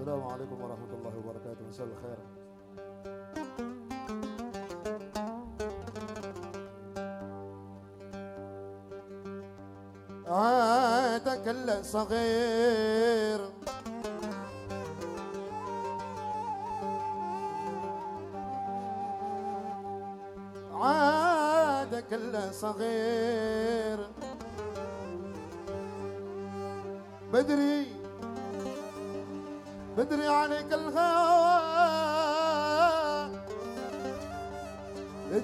السلام عليكم ورحمة الله وبركاته. مساء الخير. عادك الصغير. عادك الصغير. بدري بدري عليك الغوى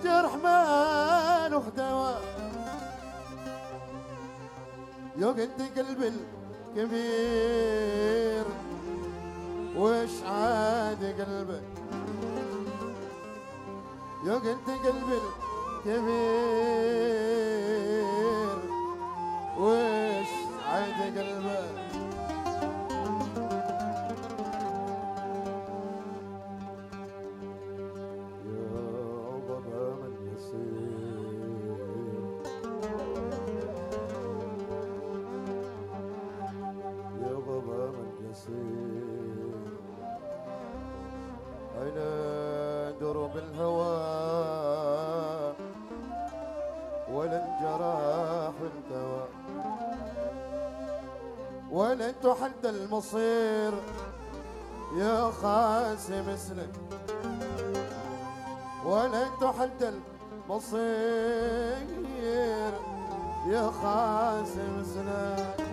جرح ما له دواء يا قد قلب الكبير وش عاد قلبك؟ يا قد قلب الكبير وش عاد قلبك؟ ولا الجراح الدواء ولا تحد المصير يا خاسم اسلك ولا تحد المصير يا خاسم اسلك